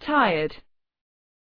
tired.